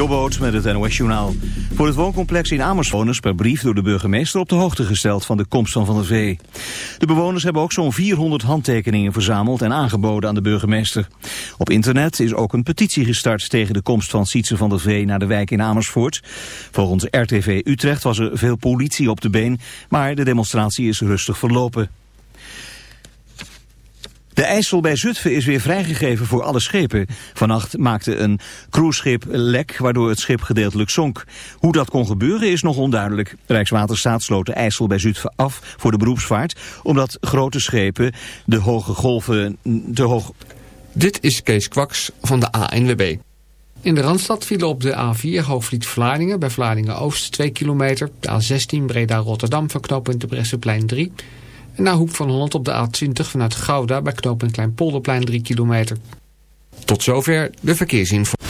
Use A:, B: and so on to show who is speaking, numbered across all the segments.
A: Jobboot met het NOS Journaal. Voor het wooncomplex in Amersfoort per brief door de burgemeester op de hoogte gesteld van de komst van Van der Vee. De bewoners hebben ook zo'n 400 handtekeningen verzameld en aangeboden aan de burgemeester. Op internet is ook een petitie gestart tegen de komst van Sietse van der Vee naar de wijk in Amersfoort. Volgens RTV Utrecht was er veel politie op de been, maar de demonstratie is rustig verlopen. De IJssel bij Zutphen is weer vrijgegeven voor alle schepen. Vannacht maakte een cruiseschip lek, waardoor het schip gedeeltelijk zonk. Hoe dat kon gebeuren is nog onduidelijk. Rijkswaterstaat sloot de IJssel bij Zutphen af voor de beroepsvaart... omdat grote schepen de hoge golven te hoog...
B: Dit is Kees Kwaks van de ANWB. In de Randstad vielen op de A4 Hoofdvliet-Vlaardingen bij Vlaardingen-Oost 2 kilometer. De A16 Breda-Rotterdam van knooppunt de Bresseplein 3... En naar Hoek van Holland op de A20 vanuit Gouda bij knooppunt Kleinpolderplein 3 kilometer. Tot zover de verkeersinformatie.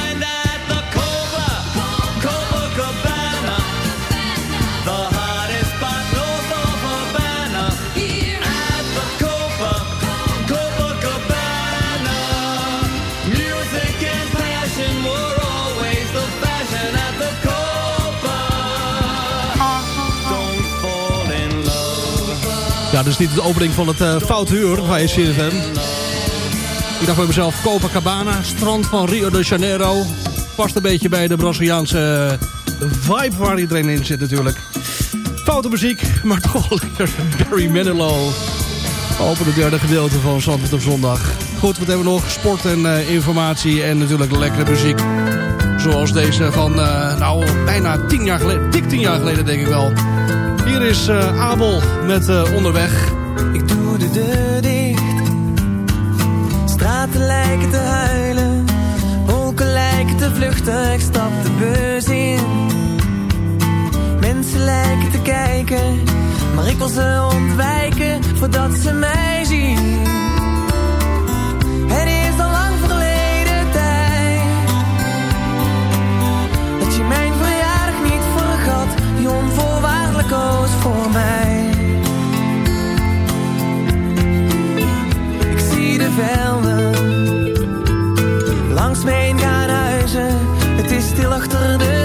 C: Ja, dus niet de opening van het eh foute uur bij CFM. Ik dacht bij mezelf, Copacabana, strand van Rio de Janeiro. Past een beetje bij de Braziliaanse eh, vibe waar iedereen in zit natuurlijk. Foute muziek, maar toch lekker. Barry Manilow. Open het derde gedeelte van Zandvoort op zondag. Goed, wat hebben we nog? Sport en eh, informatie en natuurlijk lekkere muziek. Zoals deze van, eh, nou, bijna tien jaar geleden. Dik tien jaar geleden, denk ik wel. Hier is eh, Abel met eh, Onderweg.
D: Ik doe de deur dicht. Straten lijken te huilen. Wolken lijken te vluchten. Ik stap de bus in. Mensen lijken te kijken. Maar ik wil ze ontwijken voordat ze mij zien. Koos voor mij. Ik zie de velden langs me heen gaan huizen. Het is stil achter de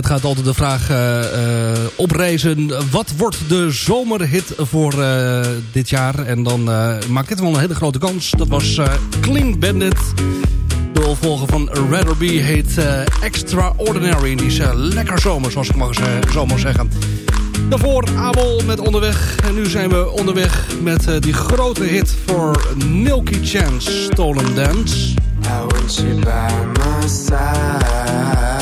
C: Gaat altijd de vraag eh, eh, oprezen. Wat wordt de zomerhit voor eh, dit jaar? En dan maakt dit wel een hele grote kans. Dat was Clean Bandit. De opvolger van Ratherby heet Extraordinary. En die is lekker zomer, zoals ik mag zo mag zeggen. Daarvoor Abel met Onderweg. En nu zijn we onderweg met die grote hit voor Milky Chance, Stolen Dance.
E: I want you by my side.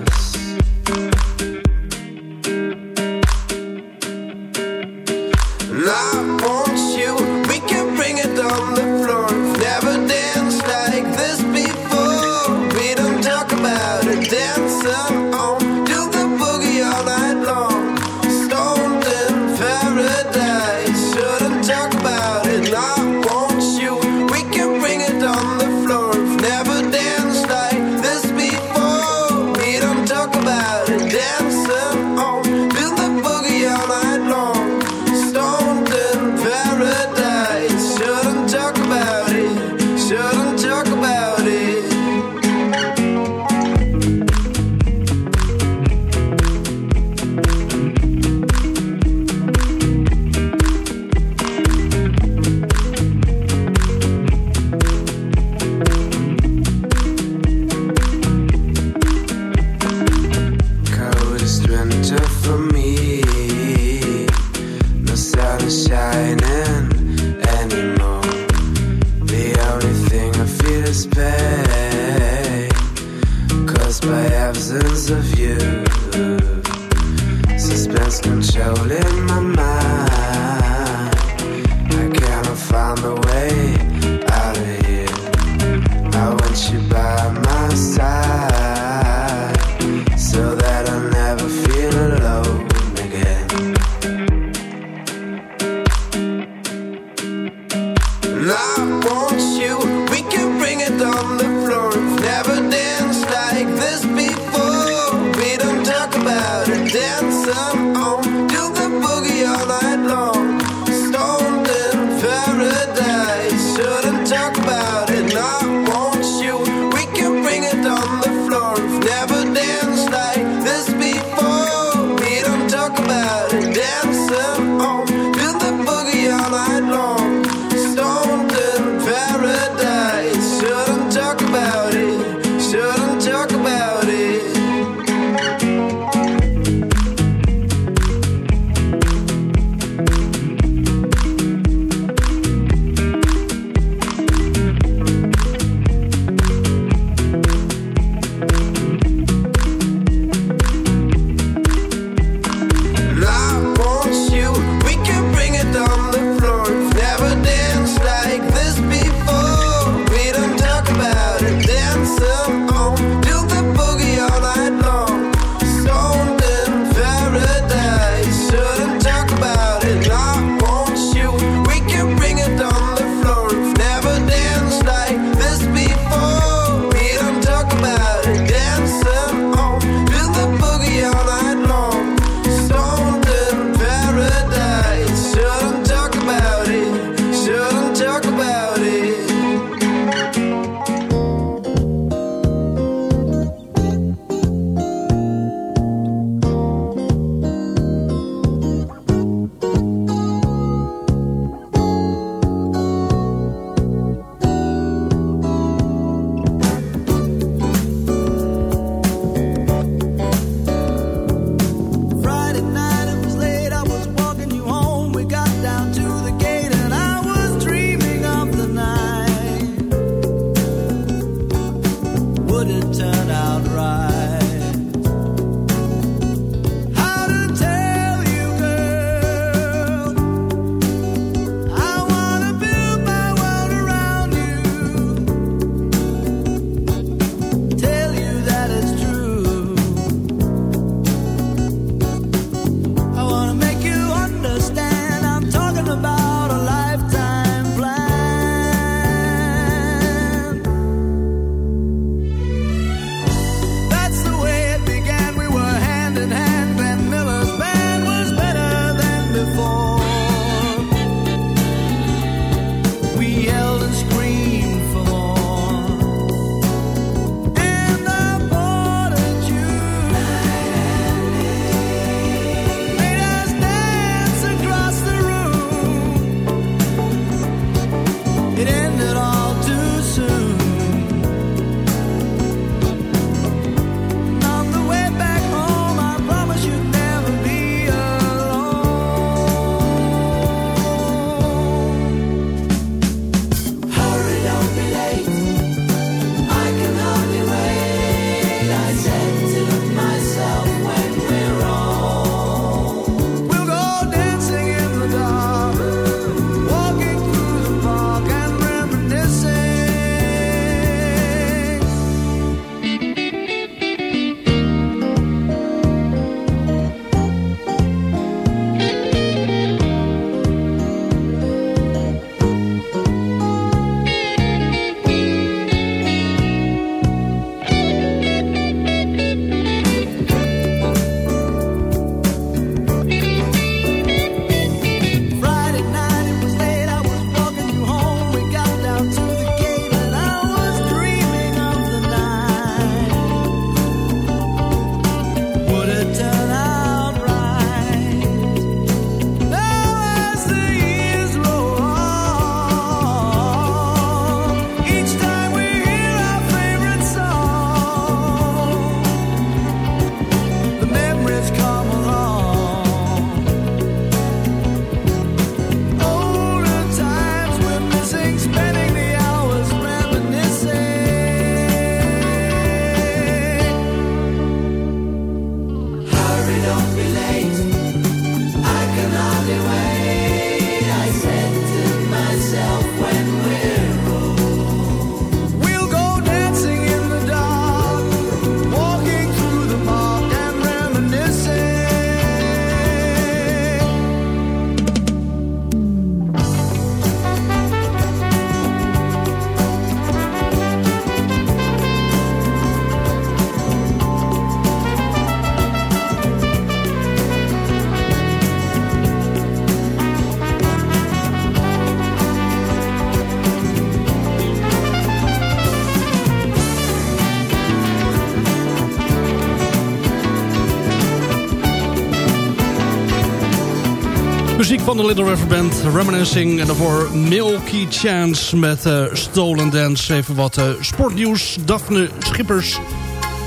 C: Van de Little River Band, Reminiscing. En daarvoor Milky Chance met uh, Stolen Dance. Even wat uh, sportnieuws. Daphne Schippers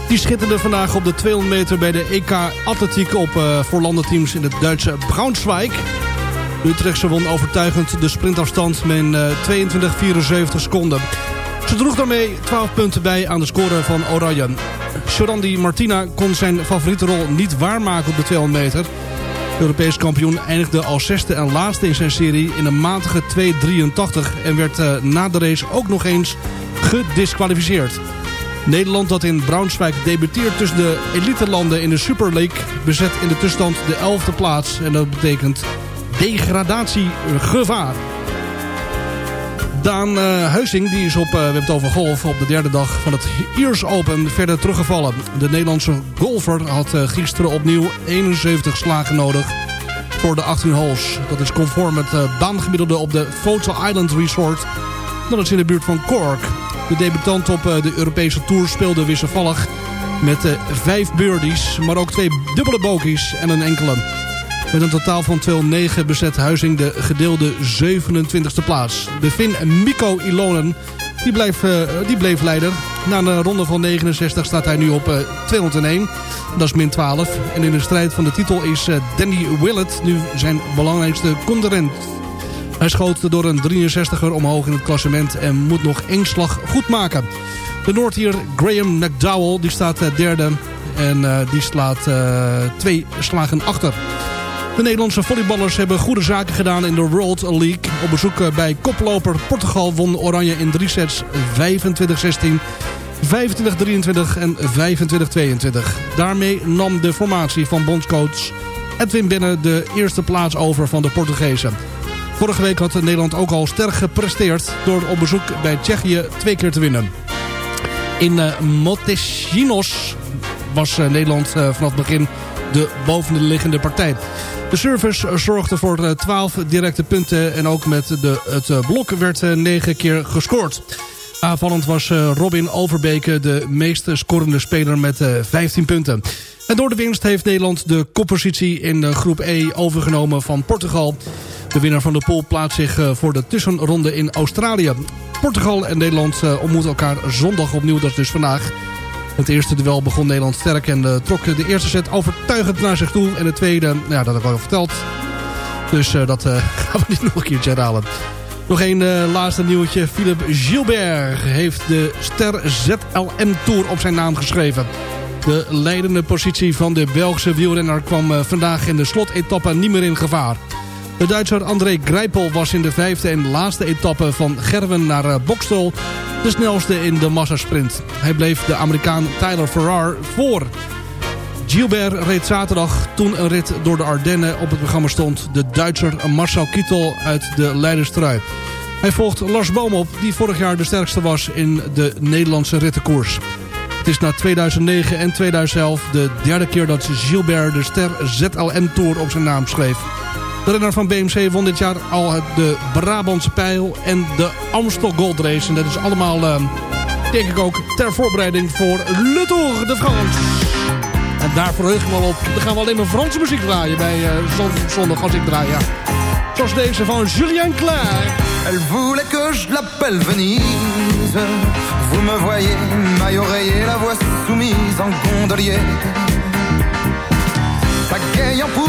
C: die schitterde vandaag op de 200 meter bij de EK Atletiek op uh, voor landenteams in het Duitse Braunschweig. De Utrechtse won overtuigend de sprintafstand met uh, 22,74 seconden. Ze droeg daarmee 12 punten bij aan de score van Oranje. Jorandi Martina kon zijn favoriete rol niet waarmaken op de 200 meter. De Europees kampioen eindigde als zesde en laatste in zijn serie in een matige 2.83... en werd uh, na de race ook nog eens gedisqualificeerd. Nederland dat in Braunschweig debuteert tussen de elite landen in de Super League... bezet in de tussenstand de 11e plaats en dat betekent degradatiegevaar. Daan uh, Heusing die is op, uh, we hebben het over golf, op de derde dag van het Iers Open verder teruggevallen. De Nederlandse golfer had uh, gisteren opnieuw 71 slagen nodig voor de 18 holes. Dat is conform het baangemiddelde op de Photo Island Resort. Dat is in de buurt van Cork. De debutant op de Europese Tour speelde wisselvallig met vijf birdies, maar ook twee dubbele bogies en een enkele. Met een totaal van 209 bezet Huizing de gedeelde 27e plaats. De Fin Mikko Ilonen die bleef, uh, die bleef leider. Na een ronde van 69 staat hij nu op uh, 201. Dat is min 12. En in de strijd van de titel is uh, Danny Willett nu zijn belangrijkste concurrent. Hij schoot door een 63er omhoog in het klassement en moet nog één slag goed maken. De Noordier Graham McDowell die staat derde en die slaat twee slagen achter. De Nederlandse volleyballers hebben goede zaken gedaan in de World League. Op bezoek bij koploper Portugal won Oranje in drie sets 25-16, 25-23 en 25-22. Daarmee nam de formatie van bondscoach Edwin Binnen de eerste plaats over van de Portugezen. Vorige week had Nederland ook al sterk gepresteerd door op bezoek bij Tsjechië twee keer te winnen. In uh, was uh, Nederland vanaf het begin de bovenliggende partij. De service zorgde voor 12 directe punten en ook met de, het blok werd 9 keer gescoord. Aanvallend was Robin Overbeke de meest scorende speler met 15 punten. En door de winst heeft Nederland de koppositie in groep E overgenomen van Portugal. De winnaar van de pool plaatst zich voor de tussenronde in Australië. Portugal en Nederland ontmoeten elkaar zondag opnieuw, dat is dus vandaag. Het eerste duel begon Nederland sterk en uh, trok de eerste set overtuigend naar zich toe. En de tweede, ja, dat heb ik al verteld. Dus uh, dat uh, gaan we niet nog een keertje herhalen. Nog één laatste nieuwtje. Philippe Gilbert heeft de Ster ZLM Tour op zijn naam geschreven. De leidende positie van de Belgische wielrenner kwam vandaag in de slotetappe niet meer in gevaar. De Duitser André Greipel was in de vijfde en laatste etappe van Gerwen naar uh, Bokstel de snelste in de massasprint. Hij bleef de Amerikaan Tyler Farrar voor. Gilbert reed zaterdag toen een rit door de Ardennen op het programma stond. De Duitser Marcel Kittel uit de Leiderstrui. Hij volgt Lars Boom op, die vorig jaar de sterkste was in de Nederlandse rittenkoers. Het is na 2009 en 2011 de derde keer dat Gilbert de Ster ZLM Tour op zijn naam schreef. Renner van BMC won dit jaar al de Brabantse Pijl en de Amstel Gold Race. En dat is allemaal, uh, denk ik ook, ter voorbereiding voor Le Tour de France. En daar verheug ik me al op. Dan gaan we alleen maar Franse muziek draaien bij uh, zondag als ik draai, ja. Zoals deze van Julien Clerc.
F: Elle voulait que je l'appelle Venise Vous me voyez, maille oreiller, la voix soumise en gondolier Pagayant pour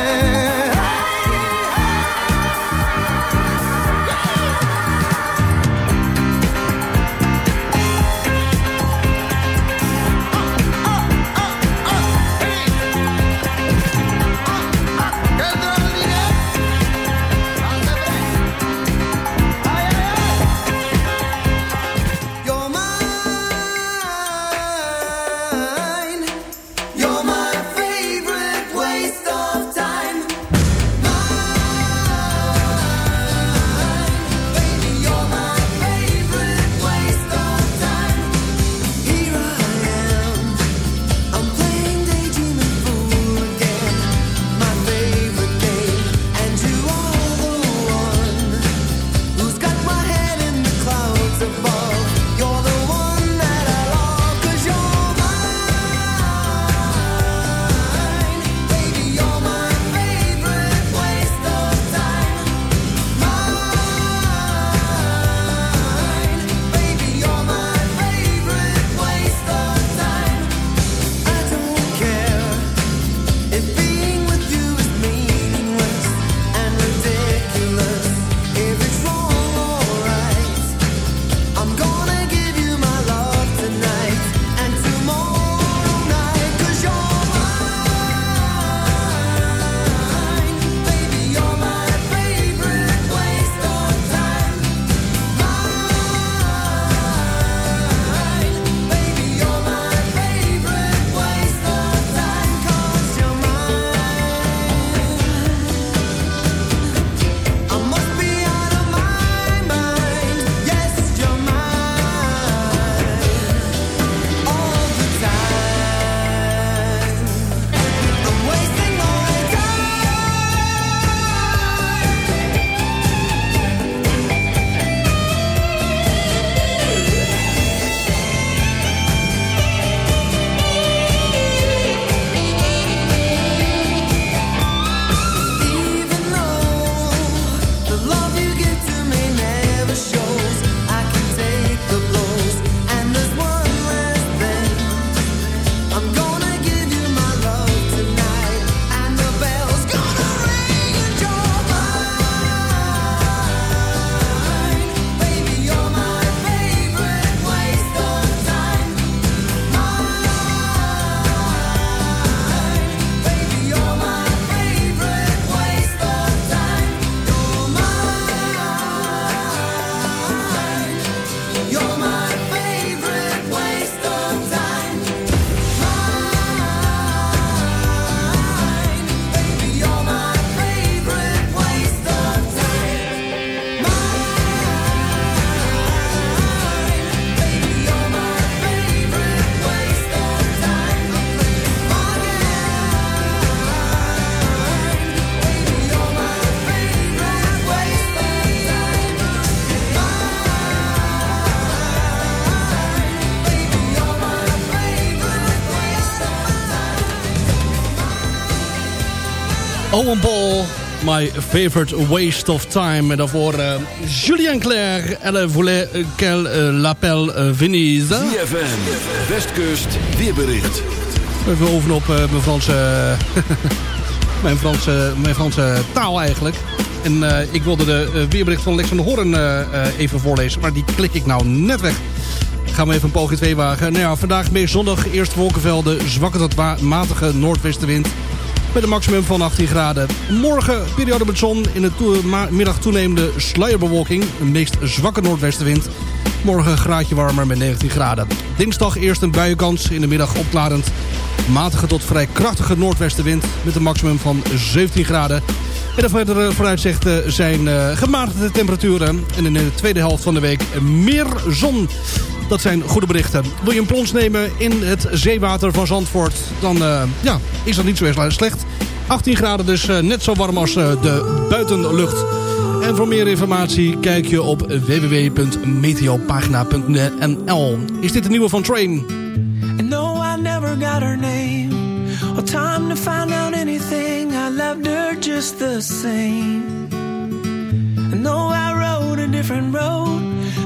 G: My Favorite Waste of Time.
C: En daarvoor uh, Julien Clerc, Elle voulait qu'elle uh, l'appelle uh, Venise.
H: ZFM, Westkust, weerbericht.
C: Even over op uh, mijn Franse... mijn, Franse, mijn Franse taal eigenlijk. En uh, ik wilde de weerbericht van Lex van de Hoorn even voorlezen. Maar die klik ik nou net weg. Gaan we even een poging 2 wagen. Nou ja, vandaag meest zondag. Eerst wolkenvelden. Zwakke tot matige noordwestenwind. Met een maximum van 18 graden. Morgen periode met zon. In de middag toenemende sluierbewolking. Een meest zwakke noordwestenwind. Morgen graadje warmer met 19 graden. Dinsdag eerst een buienkans. In de middag opklarend. Matige tot vrij krachtige noordwestenwind. Met een maximum van 17 graden. En de verdere vooruitzichten zijn eh, gematigde temperaturen. En in de tweede helft van de week meer zon. Dat zijn goede berichten. Wil je een plons nemen in het zeewater van Zandvoort... dan eh, ja, is dat niet zo erg slecht. 18 graden dus eh, net zo warm als eh, de buitenlucht. En voor meer informatie kijk je op www.meteopagina.nl. Is dit de nieuwe van Train?
D: No, I never got her name time to find out anything. I just the same. I rode a different road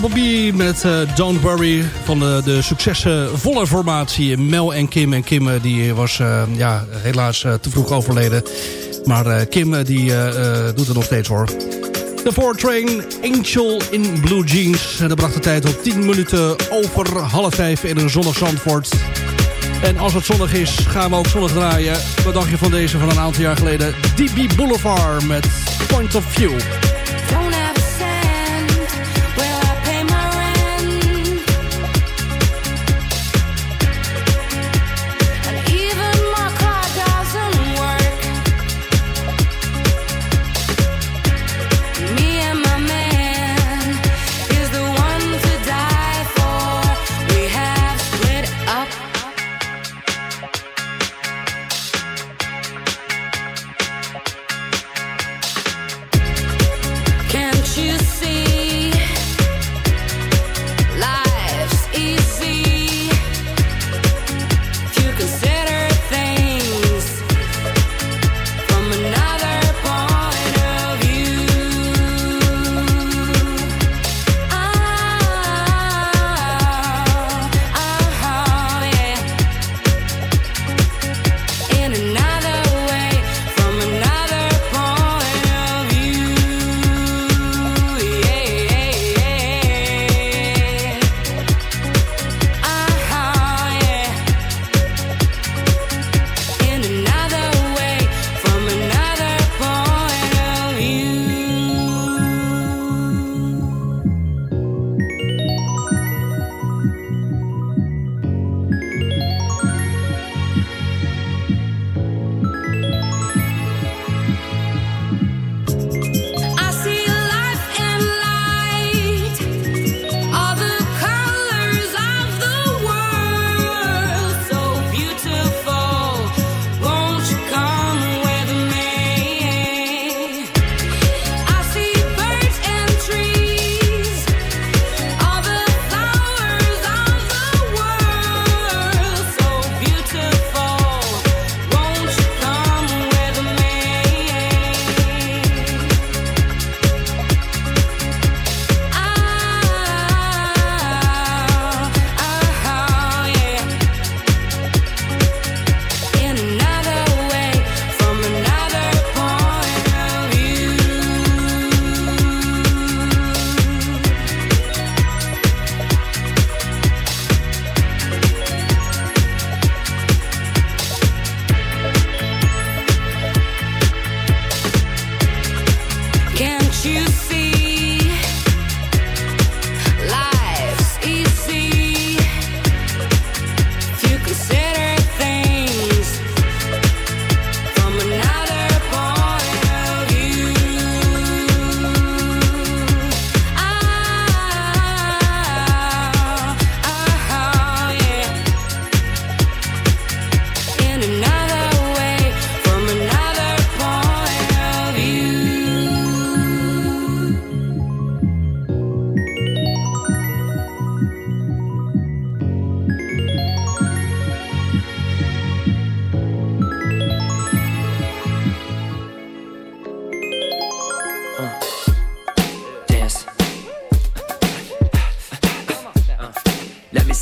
I: Kim Appleby met eh, Don't Worry van de, de succesvolle formatie Mel en Kim. En Kim eh, die was eh, ja, helaas te vroeg overleden. Maar Kim die, doet het nog steeds hoor. De 4-train Angel in Blue Jeans. En dat bracht de tijd op 10 minuten over half 5 in een zonnig Zandvoort. En als het zonnig is, gaan we ook zonnig draaien. Wat dacht je van deze van een aantal jaar geleden? DB Boulevard met Point of View.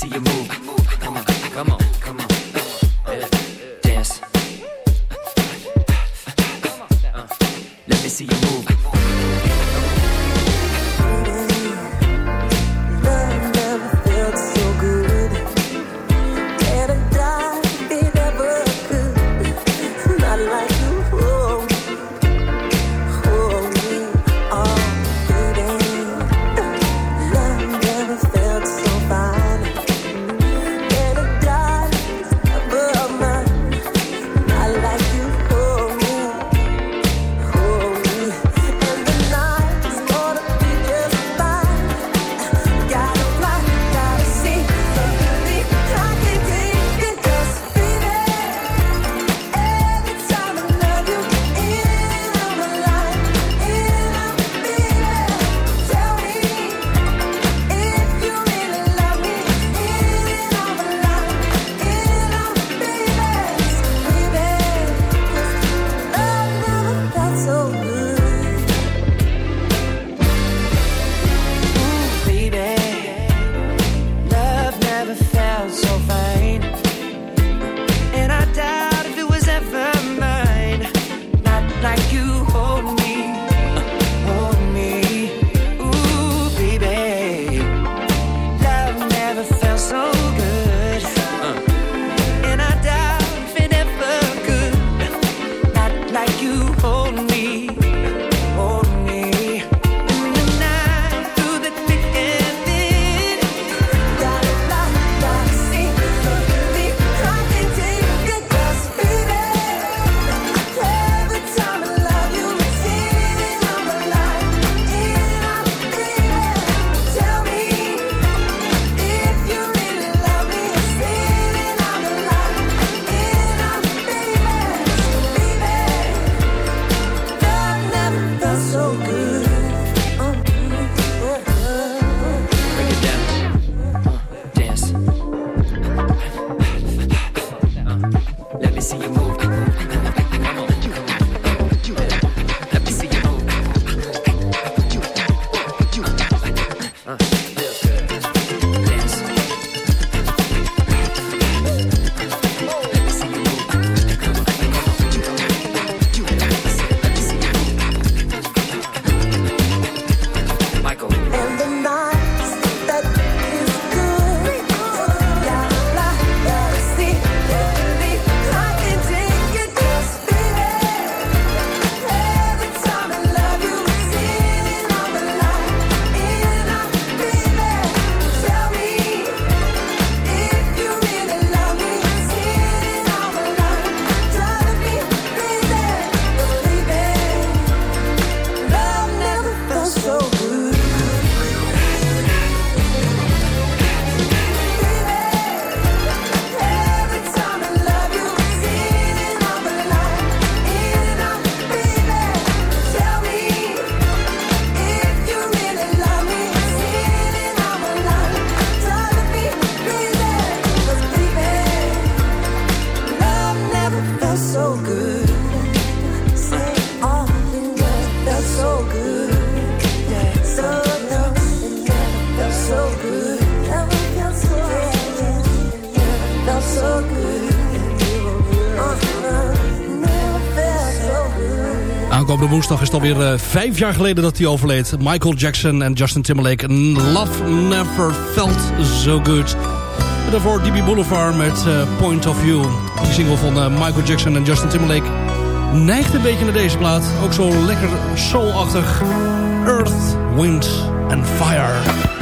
J: See you
K: move. Come on, come on, come on. Dance. Let me see you move.
C: Aankomende woensdag is het alweer weer vijf jaar geleden dat hij overleed. Michael Jackson en Justin Timberlake. Love never felt so good. En daarvoor DB Boulevard met eh, Point of View. Die single van eh, Michael Jackson en Justin Timberlake neigt een beetje naar deze plaat. Ook zo lekker soulachtig. Earth, Wind and Fire.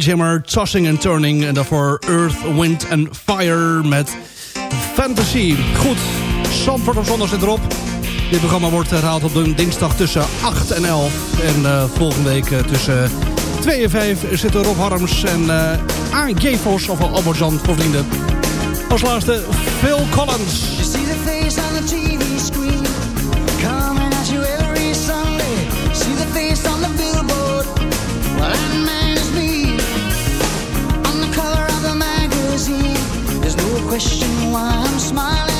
C: Windjammer, Tossing and Turning. En daarvoor Earth, Wind and Fire met Fantasy. Goed, Sanford op zondag zit erop. Dit programma wordt herhaald op dinsdag tussen 8 en 11. En eh, volgende week eh, tussen 2 en 5 zitten Rob Harms en uh, A. Gevos, of Albert Zand voor vrienden. Als laatste Phil Collins.
L: question why I'm smiling.